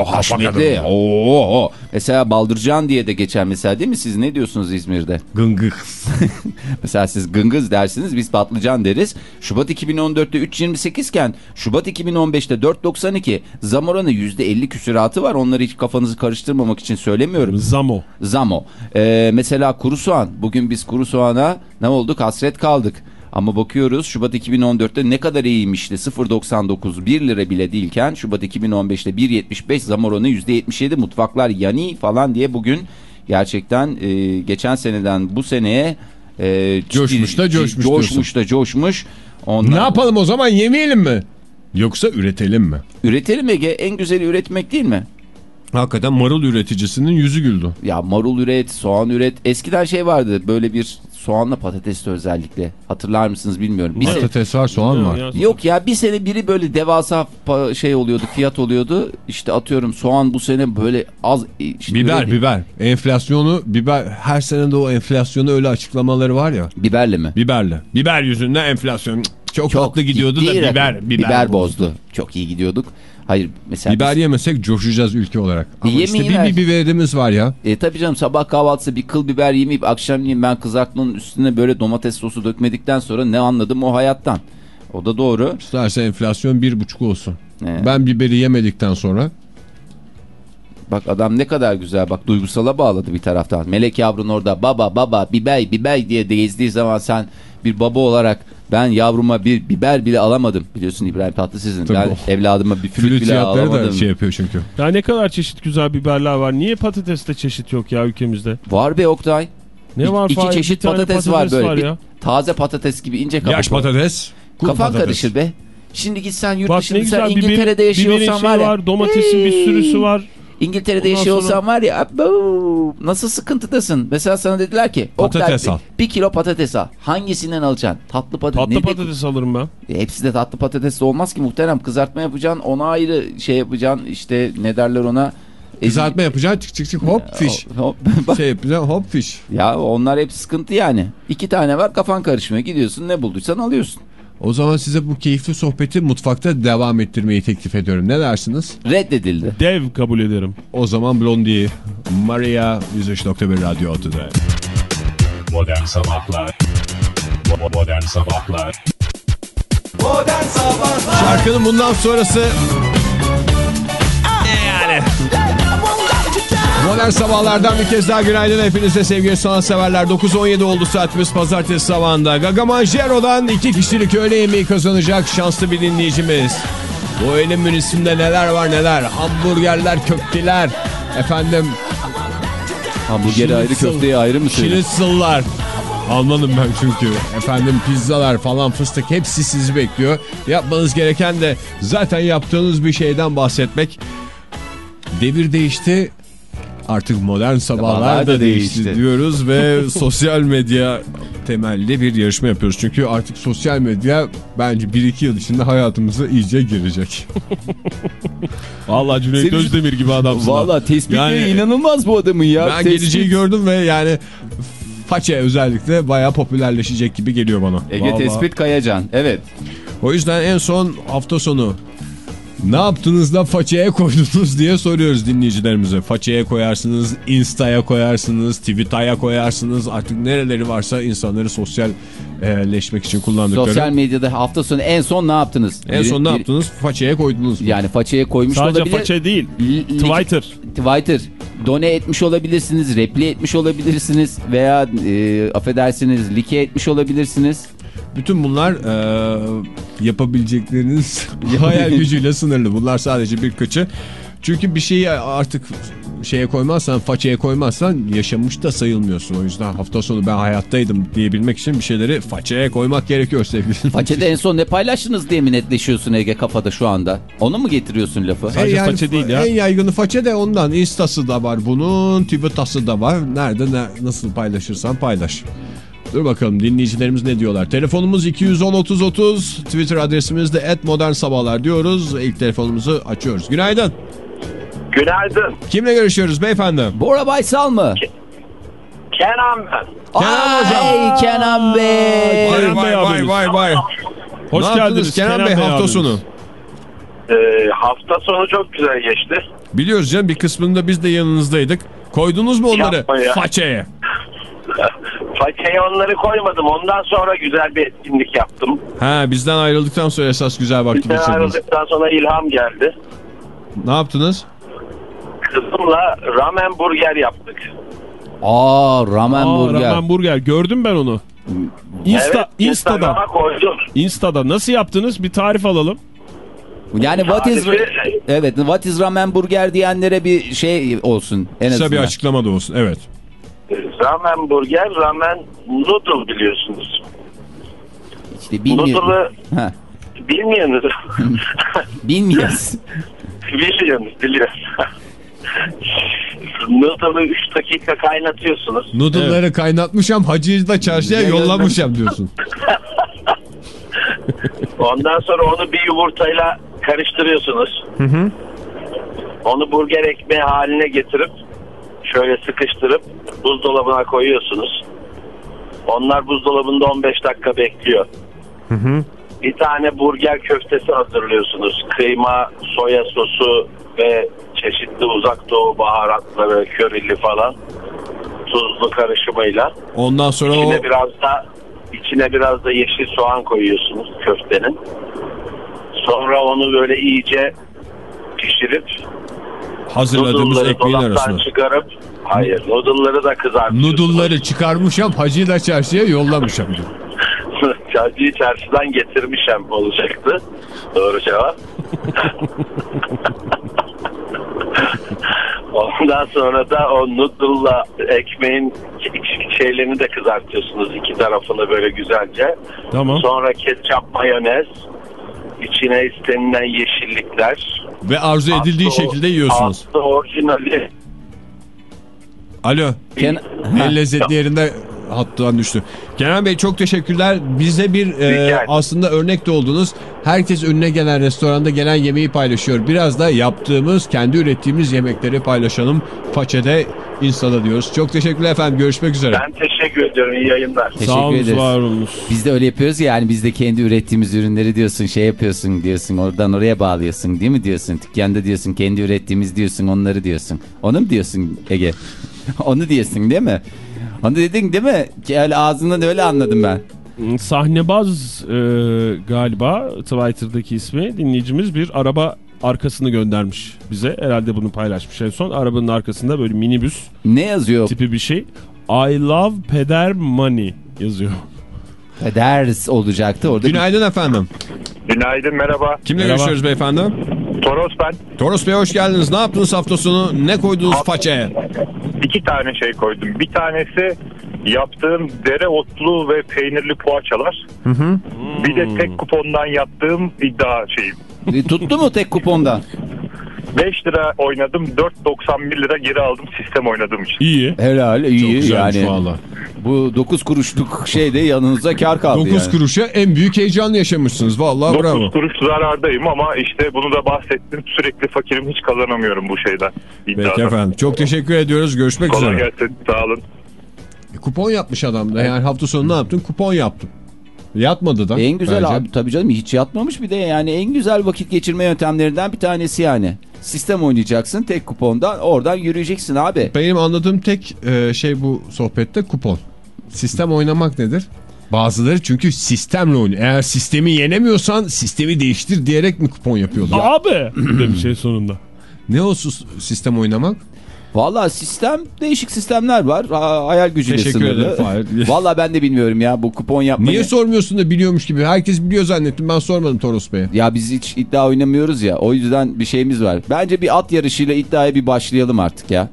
o haşmetli. Oo, oo. Mesela baldırcan diye de geçer mesela değil mi? Siz ne diyorsunuz İzmir'de? gıngık. Mesela siz gıngız dersiniz biz patlıcan deriz. Şubat 2014'te 3.28 iken Şubat 2015'te 4.92 zam oranı %50 küsuratı var. Onları hiç kafanızı karıştırmamak için söylemiyorum. Zamo. Zam o. Ee, mesela kuru soğan. Bugün biz kuru soğana ne olduk? Hasret kaldık. Ama bakıyoruz Şubat 2014'te ne kadar iyiymişti 0.99 1 lira bile değilken Şubat 2015'te 1.75 zam oranı %77 mutfaklar yani falan diye bugün gerçekten e, geçen seneden bu seneye e, Coşmuş da coşmuş coşmuş da coşmuş. Ondan ne yapalım o zaman yemeyelim mi? Yoksa üretelim mi? Üretelim Ege en güzeli üretmek değil mi? Hakikaten marul üreticisinin yüzü güldü. Ya marul üret, soğan üret. Eskiden şey vardı böyle bir soğanla patatesli özellikle. Hatırlar mısınız bilmiyorum. Bir sene- Patates var soğan var. Ya, Yok ya bir sene biri böyle devasa şey oluyordu fiyat oluyordu. İşte atıyorum soğan bu sene böyle az. işte Biber biber. Enflasyonu biber her sene de o enflasyonu öyle açıklamaları var ya. Biberle mi? Biberle. Biber yüzünden enflasyon çok, tatlı gidiyordu da biber rakam. biber, bozdu. Çok iyi gidiyorduk. Hayır mesela Biber biz- yemesek coşacağız ülke olarak. Ama Yemeği işte bir, ver. bir biberimiz var ya. E tabii canım sabah kahvaltısı bir kıl biber yemeyip akşamleyin ben kızartmanın üstüne böyle domates sosu dökmedikten sonra ne anladım o hayattan. O da doğru. İsterse enflasyon bir buçuk olsun. Evet. Ben biberi yemedikten sonra Bak adam ne kadar güzel bak duygusala bağladı bir taraftan. Melek yavrun orada baba baba bibey bibey diye de gezdiği zaman sen bir baba olarak ben yavruma bir biber bile alamadım. Biliyorsun İbrahim Tatlıses'in. Ben o. evladıma bir flüt, flüt bile alamadım. da şey yapıyor çünkü. Ya ne kadar çeşit güzel biberler var. Niye patateste çeşit yok ya ülkemizde? Var be Oktay. Ne İ- var iki Fahir? çeşit tane patates var böyle. Bir ya. Taze patates gibi ince kabuk. Yaş var. patates. Kafan patates. karışır be. Şimdi gitsen yurt Bak dışında sen İngiltere'de yaşıyorsan biberin var ya. var. Domatesin bir sürüsü var. İngiltere'de Ondan yaşıyorsan sonra- var ya nasıl sıkıntıdasın? Mesela sana dediler ki Patates al. Bir kilo patates al. Hangisinden alacaksın? Tatlı patates. Tatlı Ne de- patates alırım ben. E, Hepsi de tatlı patates de olmaz ki muhterem. Kızartma yapacaksın ona ayrı şey yapacaksın işte ne derler ona. Ezgi- Kızartma yapacaksın çık çık çık hop fiş. O- Bak, şey yapacaksın hop fiş. ya onlar hep sıkıntı yani. İki tane var kafan karışmıyor. Gidiyorsun ne bulduysan alıyorsun. O zaman size bu keyifli sohbeti mutfakta devam ettirmeyi teklif ediyorum. Ne dersiniz? Reddedildi. Dev kabul ederim. O zaman Blondie, Maria 103.1 Radyo Atı'da. Modern Sabahlar Modern Sabahlar Modern Sabahlar Şarkının bundan sonrası... Yani... Modern sabahlardan bir kez daha günaydın hepinize sevgili sanatseverler. 9.17 oldu saatimiz pazartesi sabahında. Gagamanjero'dan iki kişilik öğle yemeği kazanacak şanslı bir dinleyicimiz. Bu öğle menüsünde neler var neler. Hamburgerler, köfteler, efendim Hamburgeri ayrı köfteyi ayrı mı söylüyorsun? Schnitzel'lar. Almanım ben çünkü. Efendim pizzalar falan fıstık hepsi sizi bekliyor. Yapmanız gereken de zaten yaptığınız bir şeyden bahsetmek. Devir değişti. Artık modern sabahlar da değişti, değişti. diyoruz ve sosyal medya temelli bir yarışma yapıyoruz. Çünkü artık sosyal medya bence 1-2 yıl içinde hayatımıza iyice girecek. Vallahi Cüneyt Senin- Özdemir gibi adamsın. Valla tespitleri Yani- inanılmaz bu adamın ya. ben Tespit- geleceği gördüm ve yani façe özellikle bayağı popülerleşecek gibi geliyor bana. Ege Vallahi. Tespit Kayacan. Evet. O yüzden en son hafta sonu ne yaptınız da façeye koydunuz diye soruyoruz dinleyicilerimize. Façeye koyarsınız, Insta'ya koyarsınız, Twitter'ya koyarsınız. Artık nereleri varsa insanları sosyalleşmek için kullandıkları. Sosyal medyada hafta sonu en son ne yaptınız? en son ne bir- yaptınız? Façeye koydunuz. mu? Yani façeye koymuş Sadece olabilir. faça değil. Li- Twitter. Twitter. Done etmiş olabilirsiniz, repli etmiş olabilirsiniz veya e, affedersiniz like etmiş olabilirsiniz. Bütün bunlar e, yapabilecekleriniz hayal gücüyle sınırlı. Bunlar sadece birkaçı. Çünkü bir şeyi artık şeye koymazsan, façeye koymazsan yaşamış da sayılmıyorsun. O yüzden hafta sonu ben hayattaydım diyebilmek için bir şeyleri façeye koymak gerekiyor sevgili. Façede en son ne paylaştınız diye mi netleşiyorsun Ege kafada şu anda? Onu mu getiriyorsun lafı? Sadece E façe değil ya. En yaygını façe de ondan. Instası da var bunun, Twitter'sı da var. Nerede ne, nasıl paylaşırsan paylaş. Dur bakalım dinleyicilerimiz ne diyorlar. Telefonumuz 210-30-30. Twitter adresimiz de @modernsabahlar diyoruz. İlk telefonumuzu açıyoruz. Günaydın. Günaydın. Kimle görüşüyoruz beyefendi? Bora Baysal mı? Kenan ben. Kenan hocam. Ay Kenan Bey. Kenan vay Bey vay vay vay. Hoş ne geldiniz yaptınız Kenan, Bey hafta abimiz. sonu? Ee, hafta sonu çok güzel geçti. Biliyoruz canım bir kısmında biz de yanınızdaydık. Koydunuz mu onları façeye? Façeye onları koymadım. Ondan sonra güzel bir etkinlik yaptım. Ha bizden ayrıldıktan sonra esas güzel vakti Bizden geçirdiniz. ayrıldıktan sonra ilham geldi. Ne yaptınız? Kızımla ramen burger yaptık. Aa ramen Aa, burger. Ramen burger. Gördüm ben onu. Insta, evet, Insta'da. Koydum. Insta'da nasıl yaptınız? Bir tarif alalım. Yani what is Evet, what is ramen burger diyenlere bir şey olsun en Kısa azından. bir açıklama da olsun. Evet. Ramen burger, ramen noodle biliyorsunuz. İşte bilmiyorum. Noodle'ı bilmiyorsunuz. bilmiyoruz. biliyorsunuz, biliyorsunuz. Noodle'ı 3 dakika kaynatıyorsunuz. Noodle'ları kaynatmışam hacıyı da çarşıya yollamışam diyorsun. Ondan sonra onu bir yumurtayla karıştırıyorsunuz. Onu burger ekmeği haline getirip şöyle sıkıştırıp buzdolabına koyuyorsunuz. Onlar buzdolabında 15 dakika bekliyor. Bir tane burger köftesi hazırlıyorsunuz. Kıyma, soya sosu ve çeşitli uzak doğu baharatları, körili falan tuzlu karışımıyla. Ondan sonra o İçine biraz da içine biraz da yeşil soğan koyuyorsunuz köftenin. Sonra onu böyle iyice pişirip hazırladığımız ekmeğin arasına. çıkarıp hayır noodle'ları da kızartıyorsunuz. Noodle'ları çıkarmışam hacıyı da çarşıya diyor. Çarşıyı çarşıdan getirmişem olacaktı. Doğru cevap. Ondan sonra da o noodle'la ekmeğin şeylerini de kızartıyorsunuz iki tarafını böyle güzelce. Tamam. Sonra ketçap, mayonez, içine istenilen yeşillikler. Ve arzu edildiği Aslı- şekilde yiyorsunuz. aslı orijinali. Alo. Ken- En lezzetli yerinde hattan düştü. Kenan Bey çok teşekkürler. Bize bir e, aslında örnek de oldunuz. Herkes önüne gelen restoranda gelen yemeği paylaşıyor. Biraz da yaptığımız, kendi ürettiğimiz yemekleri paylaşalım. Façede, Insta'da diyoruz. Çok teşekkürler efendim. Görüşmek üzere. Ben teşekkür ediyorum. İyi yayınlar. Teşekkür Sağ olun, ederiz. var olunuz. Biz de öyle yapıyoruz ya yani biz de kendi ürettiğimiz ürünleri diyorsun şey yapıyorsun diyorsun oradan oraya bağlıyorsun değil mi diyorsun dükkanda diyorsun kendi ürettiğimiz diyorsun onları diyorsun onu mu diyorsun Ege onu diyorsun değil mi onu dedin değil mi ki öyle ağzından öyle anladım ben Sahnebaz e, galiba Twitter'daki ismi dinleyicimiz bir araba arkasını göndermiş bize. Herhalde bunu paylaşmış en son. Arabanın arkasında böyle minibüs Ne yazıyor? tipi bir şey. I love peder money yazıyor. Ders olacaktı orada. Günaydın efendim. Günaydın merhaba. Kimle Merhaba. görüşüyoruz beyefendi? Toros ben. Toros Bey hoş geldiniz. Ne yaptınız hafta sonu? Ne koydunuz façaya? İki tane şey koydum. Bir tanesi yaptığım dereotlu ve peynirli poğaçalar. Bir de tek kupondan yaptığım iddia şeyim. E, Tuttu mu tek kupondan? 5 lira oynadım 4.91 lira geri aldım sistem oynadığım için. İyi. Helal iyi Güzelmiş yani. valla. Bu 9 kuruşluk şeyde yanınıza kar kaldı 9 yani. kuruşa en büyük heyecanı yaşamışsınız. Valla 9 bravo. kuruş zarardayım ama işte bunu da bahsettim. Sürekli fakirim hiç kazanamıyorum bu şeyden. Peki iddiadan. efendim. Çok teşekkür ediyoruz. Görüşmek Kolay üzere. gelsin sağ olun. E, kupon yapmış adam da. Yani hafta sonu ne yaptın? Kupon yaptım. Yatmadı da. En güzel bence. abi tabii canım hiç yatmamış bir de yani en güzel vakit geçirme yöntemlerinden bir tanesi yani. Sistem oynayacaksın tek kupondan oradan yürüyeceksin abi. Benim anladığım tek e, şey bu sohbette kupon. Sistem oynamak nedir? Bazıları çünkü sistemle oynuyor. Eğer sistemi yenemiyorsan sistemi değiştir diyerek mi kupon yapıyorlar? Abi demiş şey sonunda. Ne o sus- sistem oynamak? Valla sistem değişik sistemler var. Ha, hayal gücüyle Teşekkür sınırlı. ederim. Valla ben de bilmiyorum ya bu kupon yapmayı. Niye sormuyorsun da biliyormuş gibi? Herkes biliyor zannettim. Ben sormadım Toros Bey'e. Ya biz hiç iddia oynamıyoruz ya. O yüzden bir şeyimiz var. Bence bir at yarışıyla iddiaya bir başlayalım artık ya.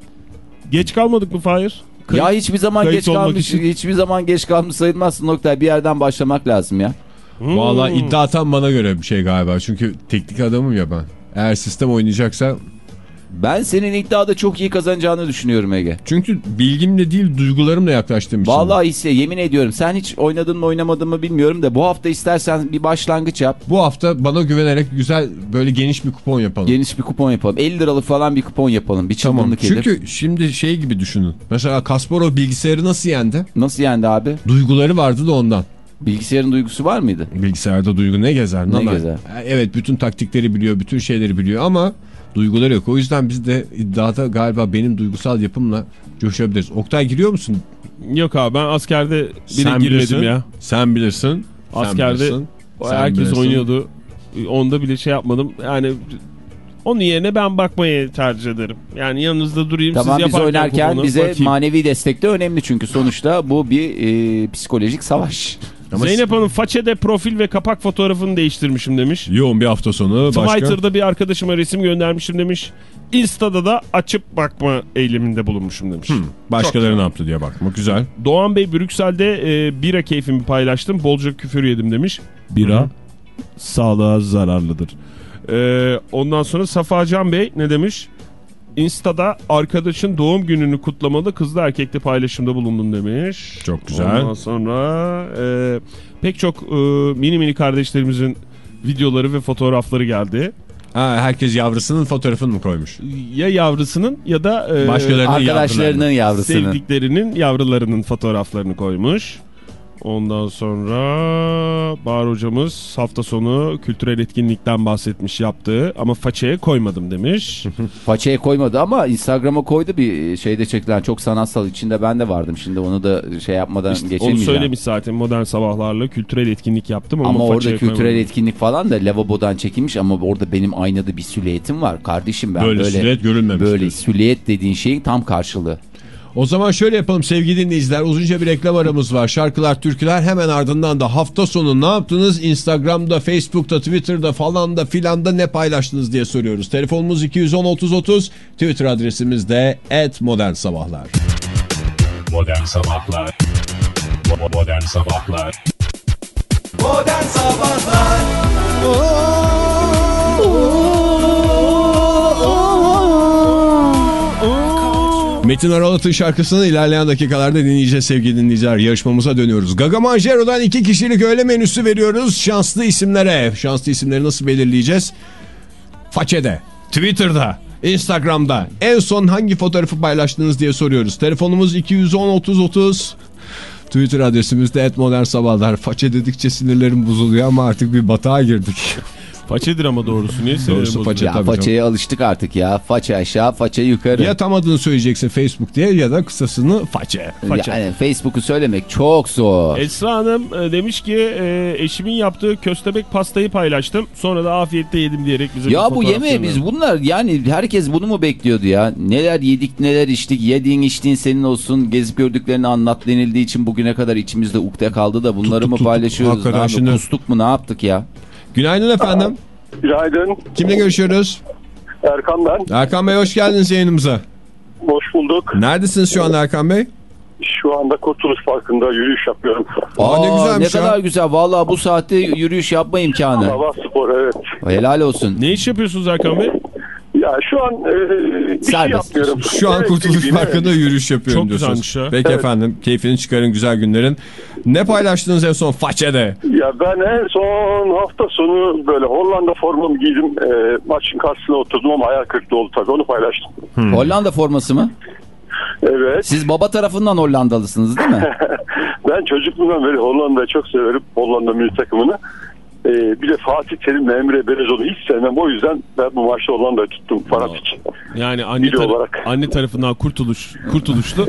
Geç kalmadık mı Fahir? Kayıt- ya hiçbir zaman geç kalmış, için. hiçbir zaman geç kalmış sayılmazsın Oktay. Bir yerden başlamak lazım ya. Hmm. Valla iddia atan bana göre bir şey galiba. Çünkü teknik adamım ya ben. Eğer sistem oynayacaksa... Ben senin iddiada çok iyi kazanacağını düşünüyorum Ege. Çünkü bilgimle değil duygularımla yaklaştığım için. Vallahi hisse yemin ediyorum. Sen hiç oynadın mı oynamadın mı bilmiyorum da bu hafta istersen bir başlangıç yap. Bu hafta bana güvenerek güzel böyle geniş bir kupon yapalım. Geniş bir kupon yapalım. 50 liralık falan bir kupon yapalım. Bir Tamam. çılgınlık edip. Çünkü şimdi şey gibi düşünün. Mesela Kasparov bilgisayarı nasıl yendi? Nasıl yendi abi? Duyguları vardı da ondan. Bilgisayarın duygusu var mıydı? Bilgisayarda duygu ne gezer? Ne Nana. gezer? Evet bütün taktikleri biliyor, bütün şeyleri biliyor ama duyguları yok. O yüzden biz de iddiada galiba benim duygusal yapımla coşabiliriz. Oktay giriyor musun? Yok abi ben askerde bile Sen girmedim bilirsin. ya. Sen bilirsin. Sen Askerde bilirsin. Sen herkes bilirsin. oynuyordu. Onda bile şey yapmadım. Yani onun yerine ben bakmayı tercih ederim. Yani yanınızda durayım Tamam siz biz yaparken oynarken bize bakayım. manevi destek de önemli çünkü sonuçta bu bir e, psikolojik savaş. Ama Zeynep Hanım façede profil ve kapak fotoğrafını değiştirmişim demiş. Yoğun bir hafta sonu. Başka? Twitter'da bir arkadaşıma resim göndermişim demiş. Insta'da da açıp bakma eyleminde bulunmuşum demiş. Başkaları ne yaptı diye bakmak güzel. Doğan Bey Brüksel'de e, bira keyfimi paylaştım. Bolca küfür yedim demiş. Bira sağlığa zararlıdır. E, ondan sonra Safa Can Bey ne demiş? Insta'da arkadaşın doğum gününü kutlamalı kızlı erkekli paylaşımda bulundum demiş. Çok güzel. Ondan sonra e, pek çok e, mini mini kardeşlerimizin videoları ve fotoğrafları geldi. Ha, herkes yavrusunun fotoğrafını mı koymuş? Ya yavrusunun ya da e, Başkalarının Arkadaşlarının yavrusunu. sevdiklerinin yavrularının fotoğraflarını koymuş. Ondan sonra Bahar hocamız hafta sonu kültürel etkinlikten bahsetmiş yaptığı ama façaya koymadım demiş. Façaya koymadı ama Instagram'a koydu bir şeyde çekilen çok sanatsal içinde ben de vardım. Şimdi onu da şey yapmadan İşte onu geçemeyeceğim. söylemiş zaten modern sabahlarla kültürel etkinlik yaptım ama, Ama orada kültürel koymadım. etkinlik falan da lavabodan çekilmiş ama orada benim aynada bir silüetim var. Kardeşim ben Böyle, böyle silüet görülmemiş. böyle silüet dediğin şeyin tam karşılığı. O zaman şöyle yapalım sevgili dinleyiciler. Uzunca bir reklam aramız var. Şarkılar, türküler hemen ardından da hafta sonu ne yaptınız? Instagram'da, Facebook'ta, Twitter'da falan da filan da ne paylaştınız diye soruyoruz. Telefonumuz 210-30-30. Twitter adresimiz de @modernsabahlar. Modern Sabahlar Modern Sabahlar Modern Sabahlar Metin Aralat'ın şarkısını ilerleyen dakikalarda dinleyeceğiz sevgili dinleyiciler. Yarışmamıza dönüyoruz. Gaga Manjero'dan iki kişilik öğle menüsü veriyoruz şanslı isimlere. Şanslı isimleri nasıl belirleyeceğiz? Façede, Twitter'da, Instagram'da en son hangi fotoğrafı paylaştınız diye soruyoruz. Telefonumuz 210-30-30. Twitter adresimiz de @modernsabahlar. Façe dedikçe sinirlerim bozuluyor ama artık bir batağa girdik. Façedir ama doğrusu. Niye Doğrusu façe. Ya tabii façaya alıştık artık ya. Faça aşağı, faça yukarı. Ya tam adını söyleyeceksin Facebook diye ya da kısasını façe. faça. Yani Facebook'u söylemek çok zor. Esra Hanım e, demiş ki e, eşimin yaptığı köstebek pastayı paylaştım. Sonra da afiyette yedim diyerek bize Ya bu yemeği biz bunlar yani herkes bunu mu bekliyordu ya? Neler yedik neler içtik yediğin içtiğin senin olsun gezip gördüklerini anlat denildiği için bugüne kadar içimizde ukde kaldı da bunları Tuttuk, mı tuttuk. paylaşıyoruz? Hakikaten Abi, şimdi- Kustuk mu ne yaptık ya? Günaydın efendim. Günaydın. Kimle görüşüyoruz? Erkan ben. Erkan Bey hoş geldiniz yayınımıza. Hoş bulduk. Neredesiniz şu anda Erkan Bey? Şu anda Kurtuluş Parkı'nda yürüyüş yapıyorum. Aa, ne güzelmiş ne ya. kadar güzel. Vallahi bu saatte yürüyüş yapma imkanı. Hava spor evet. Helal olsun. Ne iş yapıyorsunuz Erkan Bey? Ya şu an e, bir şey Serbest. yapmıyorum. Şu an Evet, Kurtuluş Parkı'nda yürüyüş yapıyorum Çok diyorsunuz. güzelmiş ya. Peki Evet. efendim keyfini çıkarın güzel günlerin. Ne paylaştınız en son façede? Ya ben en son hafta sonu böyle Hollanda formamı giydim. E, maçın karşısına oturdum ama hayal kırıklığı oldu tabii onu paylaştım. Hollanda forması mı? Evet. Siz baba tarafından Hollandalısınız değil mi? Ben çocukluğumdan beri Hollanda'yı çok severim. Hollanda milli takımını. E, bir de Fatih Terim'le Emre Belözoğlu'nu hiç sevmem. O yüzden ben bu maçta Hollanda'yı tuttum Farhat için. Yani anne, Biri tar- olarak. anne tarafından kurtuluş, kurtuluşlu.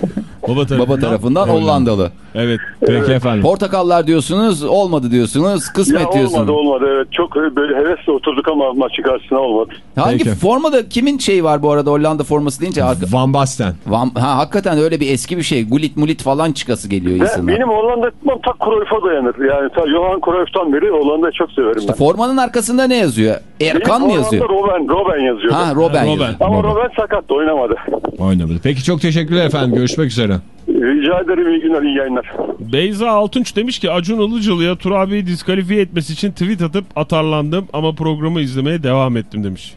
Baba tarafından, baba tarafından Hollandalı. Evet. Peki efendim. Portakallar diyorsunuz olmadı diyorsunuz kısmet Ya diyorsunuz. olmadı olmadı evet. Çok böyle hevesle oturduk ama maçın karşısına olmadı. Hangi Peki. formada kimin şeyi var bu arada Hollanda forması deyince arka... Van Basten. Van- ha, hakikaten öyle bir eski bir şey. Gulit mulit falan çıkası geliyor insana. benim Hollanda tutmam ta Cruyff'a dayanır. Yani ta Johan Cruyff'tan beri Hollanda'yı çok severim ben. Formanın arkasında ne yazıyor? Erkan Benim mı yazıyor? Robben, Robben yazıyor. Ha Robben. yazıyor. Ama Robben. Robben sakattı oynamadı. Oynamadı. Peki çok teşekkürler efendim. Görüşmek üzere. Rica ederim iyi günler iyi yayınlar. Beyza Altunç demiş ki Acun Ilıcalı'ya Tur abiyi diskalifiye etmesi için tweet atıp atarlandım ama programı izlemeye devam ettim demiş.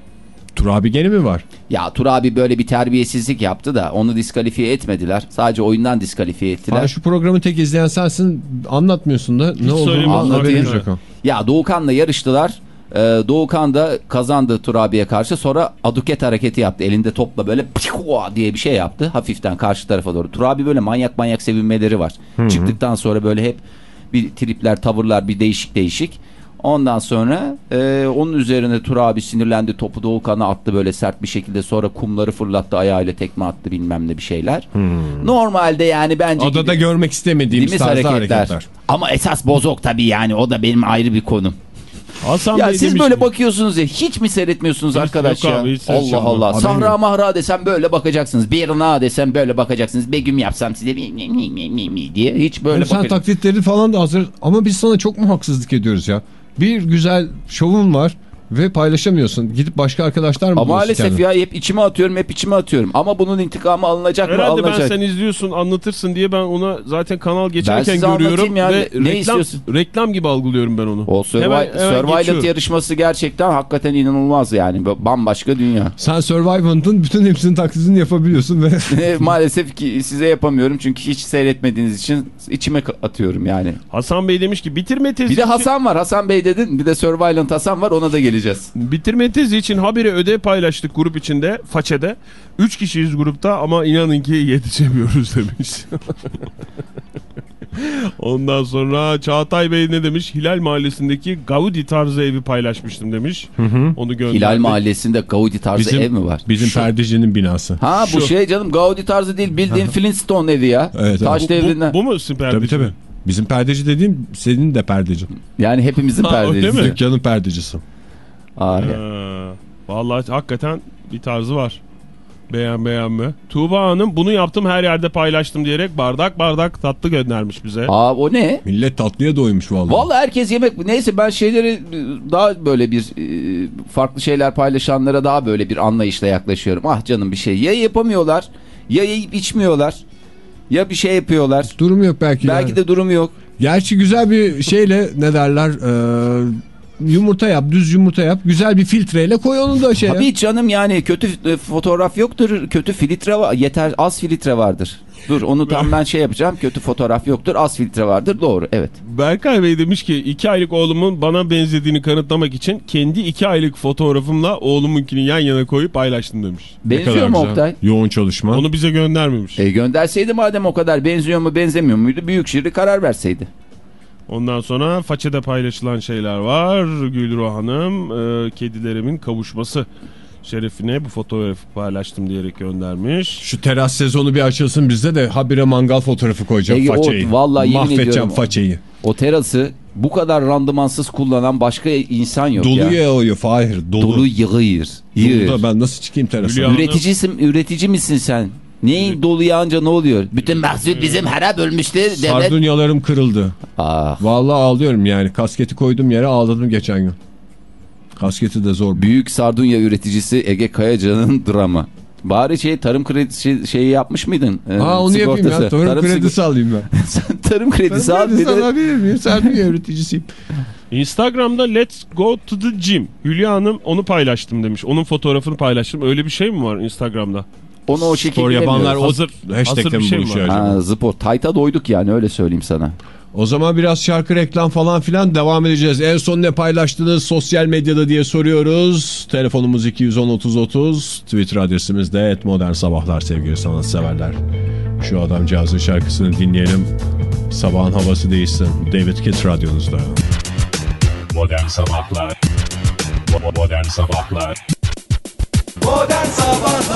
Tur abi gene mi var? Ya Tur abi böyle bir terbiyesizlik yaptı da onu diskalifiye etmediler. Sadece oyundan diskalifiye ettiler. Aa, şu programı tek izleyen sensin. Anlatmıyorsun da. ne oldu? söylemiyorum. Anlatayım. Ya Doğukan'la yarıştılar. Ee, Doğukan da kazandı Tur abiye karşı. Sonra aduket hareketi yaptı. Elinde topla böyle diye bir şey yaptı. Hafiften karşı tarafa doğru. Tur abi böyle manyak manyak sevinmeleri var. Çıktıktan sonra böyle hep bir tripler, tavırlar bir değişik değişik. Ondan sonra e, onun üzerine Tur abi sinirlendi. Topu Doğukan'a attı böyle sert bir şekilde. Sonra kumları fırlattı. Ayağıyla tekme attı bilmem ne bir şeyler. Normalde yani bence... Adada görmek istemediğimiz tarzda hareketler. hareketler. Ama esas bozok tabii yani o da benim ayrı bir konum. Hasan Ya Bey siz böyle ki- bakıyorsunuz ya hiç mi seyretmiyorsunuz arkadaş yok ya? abi, hiç Allah Allah. ben. Sahra Haberim mahra desem böyle bakacaksınız. Birna desem böyle bakacaksınız. Begüm yapsam size mi mi mi mi mi mi diye hiç böyle Hem sen bakacaksınız. taklitleri falan da hazır. Ama biz sana çok mu haksızlık ediyoruz ya? Bir güzel şovun var ve paylaşamıyorsun. Gidip başka arkadaşlar mı Ama maalesef kendine? ya hep içime atıyorum hep içime atıyorum. Ama bunun intikamı alınacak mı Herhalde ben alınacak. sen izliyorsun anlatırsın diye ben ona zaten kanal geçerken size görüyorum anlatayım ya. ve Ne reklam, istiyorsun? reklam gibi algılıyorum ben onu. O Survi Hemen- hemen Survivor geçiyorum. yarışması gerçekten hakikaten inanılmaz yani. Bambaşka dünya. Sen Survivor'ın bütün hepsinin taklidini yapabiliyorsun ve maalesef ki size yapamıyorum çünkü hiç seyretmediğiniz için içime atıyorum yani. Hasan Bey demiş ki bitirme tezi Bir de için- Hasan var. Hasan Bey dedin. Bir de Survivalent Hasan var. Ona da geleceğiz. Bitirme tezi için haberi ödev paylaştık grup içinde, façede. Üç kişiyiz grupta ama inanın ki yetişemiyoruz demiş. Ondan sonra Çağatay Bey ne demiş? Hilal Mahallesi'ndeki Gaudi tarzı evi paylaşmıştım demiş. Onu gönderdi. Hilal Mahallesi'nde Gaudi tarzı Bizim- ev mi var? bizim perdecinin binası. Ha bu Şu. şey canım Gaudi tarzı değil bildiğin Flintstone evi ya. Evet, Taş Bu, devrinden. bu, bu mu süper? Tabii tabii. Bizim perdeci dediğim senin de perdeci. Yani hepimizin Ha, öyle perdesi. mi? Dükkanın perdecisi. Aa, ya. Ha, vallahi hakikaten bir tarzı var. Beğen beğenme. Tuğba Hanım bunu yaptım her yerde paylaştım diyerek bardak bardak tatlı göndermiş bize. Aa o ne? Millet tatlıya doymuş vallahi. Vallahi herkes yemek neyse ben şeyleri e, daha böyle bir e, farklı şeyler paylaşanlara daha böyle bir anlayışla yaklaşıyorum. Ah canım bir şey ya yapamıyorlar ya yiyip içmiyorlar ya bir şey yapıyorlar. Durum yok belki. Belki yani. de durum yok. Gerçi güzel bir şeyle ne derler e, yumurta yap düz yumurta yap güzel bir filtreyle koy onu da şeye. Tabii canım yani kötü e, fotoğraf yoktur. Kötü filtre var. Yeter az filtre vardır. Dur onu tam ben şey yapacağım. Kötü fotoğraf yoktur. Az filtre vardır. Doğru evet. Berkay Bey demiş ki iki aylık oğlumun bana benzediğini kanıtlamak için kendi iki aylık fotoğrafımla oğlumunkini yan yana koyup paylaştım demiş. Benziyor mu. Oktay? Yoğun çalışma. Onu bize göndermemiş. E gönderseydi madem o kadar benziyor mu benzemiyor muydu? Büyük şiri karar verseydi. Ondan sonra façede paylaşılan şeyler var. Gülru Hanım e, kedilerimin kavuşması şerefine bu fotoğrafı paylaştım diyerek göndermiş. Şu teras sezonu bir açılsın bizde de habire mangal fotoğrafı koyacağım Ege, o façayı. vallahi yemin Mahvedeceğim ediyorum. façayı. O terası bu kadar randımansız kullanan başka insan yok Dolu ya. yağıyor Fahir. Dolu. Dolu yığır. Yığır. Dolu da ben nasıl çıkayım terasa? Üreticisin, üretici misin sen? Neyin dolu yağınca ne oluyor? Bütün mahsul bizim harap ölmüştü. Devlet... Sardunyalarım kırıldı. Ah, Vallahi ağlıyorum yani. Kasketi koydum yere ağladım geçen gün. Kasketi de zor. büyük sardunya üreticisi Ege Kayacan'ın dramı. Bari şey tarım kredisi şeyi yapmış mıydın? Ee, Ha onu yapayım ya. sigortası. Tarım, kredisi sigor- alayım ben. Sen tarım kredisi Tarım al bir kredisi alabilir miyim? Sardunya üreticiysiyim. Instagram'da let's go to the gym. Hülya Hanım onu paylaştım demiş. Onun fotoğrafını paylaştım. Öyle bir şey mi var Instagram'da? Onu o şekilde Spor yapanlar o Hazır- hashtag'te mi şey mi buluşuyor var? acaba? Ha, spor. Tayta doyduk yani öyle söyleyeyim sana. O zaman biraz şarkı reklam falan filan devam edeceğiz. En son ne paylaştınız sosyal medyada diye soruyoruz. Telefonumuz 210-30-30. Twitter adresimiz de modern sabahlar sevgili sanatseverler. Şu adamcağızın şarkısını dinleyelim. Sabahın havası değişsin. David Kitt radyonuzda. Modern Sabahlar Modern Sabahlar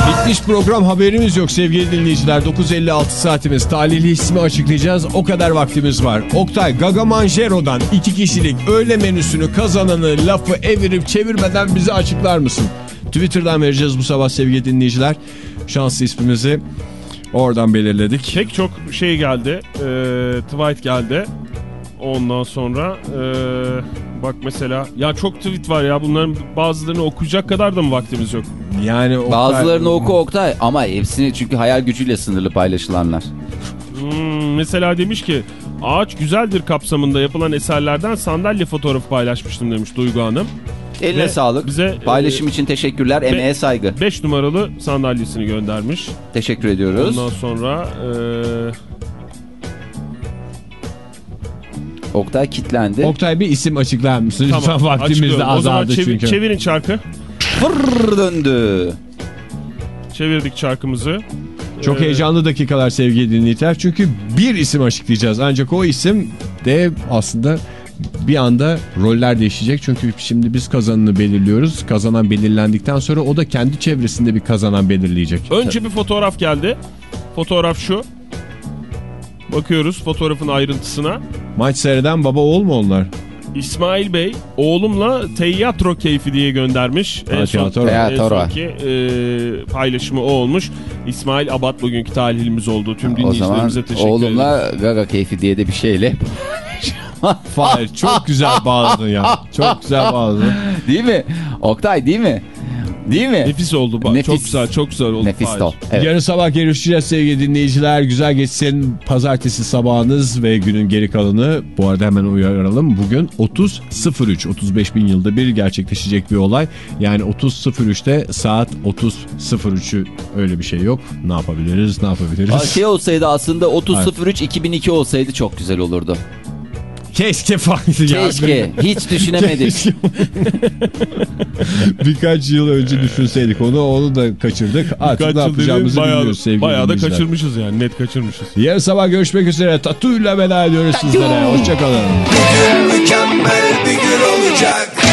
Bitmiş program haberimiz yok sevgili dinleyiciler. 9.56 saatimiz. Talihli ismi açıklayacağız. O kadar vaktimiz var. Oktay Gaga Manjero'dan iki kişilik öğle menüsünü kazananı lafı evirip çevirmeden bize açıklar mısın? Twitter'dan vereceğiz bu sabah sevgili dinleyiciler. Şanslı ismimizi oradan belirledik. Pek çok şey geldi. Ee, tweet geldi. Ondan sonra ee, bak mesela ya çok tweet var ya bunların bazılarını okuyacak kadar da mı vaktimiz yok? Yani Oktay- Bazılarını oku Oktay ama hepsini çünkü hayal gücüyle sınırlı paylaşılanlar. Hmm, mesela demiş ki ağaç güzeldir kapsamında yapılan eserlerden sandalye fotoğrafı paylaşmıştım demiş Duygu Hanım. Eline Ve sağlık. bize, Paylaşım e, için teşekkürler. Emeğe saygı. 5 numaralı sandalyesini göndermiş. Teşekkür ediyoruz. Ondan sonra ee, Oktay kitlendi. Oktay bir isim açıklar mısın? tamam Lütfen vaktimiz de azaldı çevir- çünkü. çevirin çarkı. Fırr döndü. Çevirdik çarkımızı. Çok Ee, heyecanlı dakikalar sevgili dinleyiciler. Çünkü bir isim açıklayacağız. Ancak o isim de aslında bir anda roller değişecek. Çünkü şimdi biz kazananı belirliyoruz. Kazanan belirlendikten sonra o da kendi çevresinde bir kazanan belirleyecek. Önce bir fotoğraf geldi. Fotoğraf şu. Bakıyoruz fotoğrafın ayrıntısına. Maç seyreden baba oğul mu onlar? İsmail Bey oğlumla tiyatro keyfi diye göndermiş. En son, tiyatro. en sonki e, paylaşımı o olmuş. İsmail Abad bugünkü talihimiz oldu. Tüm dinleyicilerimize teşekkür ederim. oğlumla Gaga keyfi diye de bir şeyle. Hayır çok güzel bağladın ya. Çok güzel bağladın. değil mi? Oktay değil mi? Değil mi? Nefis oldu. Bak. Nefis. Çok güzel çok güzel oldu. Nefis ol. Evet. Yarın sabah görüşeceğiz sevgili dinleyiciler. Güzel geçsin pazartesi sabahınız ve günün geri kalanı. Bu arada hemen uyaralım. Bugün 30.03 35 bin yılda bir gerçekleşecek bir olay. Yani 30.03'te saat 30.03'ü öyle bir şey yok. Ne yapabiliriz ne yapabiliriz? Şey olsaydı aslında 30.03 2002 olsaydı çok güzel olurdu. Keşke ya. Keşke. Hiç düşünemedik. Keşke. Birkaç yıl önce düşünseydik onu onu da kaçırdık. Artık Kaç ne yapacağımızı bayağı, bilmiyoruz sevgili bayağı da kaçırmışız yani net kaçırmışız. Yarın sabah görüşmek üzere. Tatuyla veda ediyoruz sizlere. Hoşçakalın. Mükemmel bir gün olacak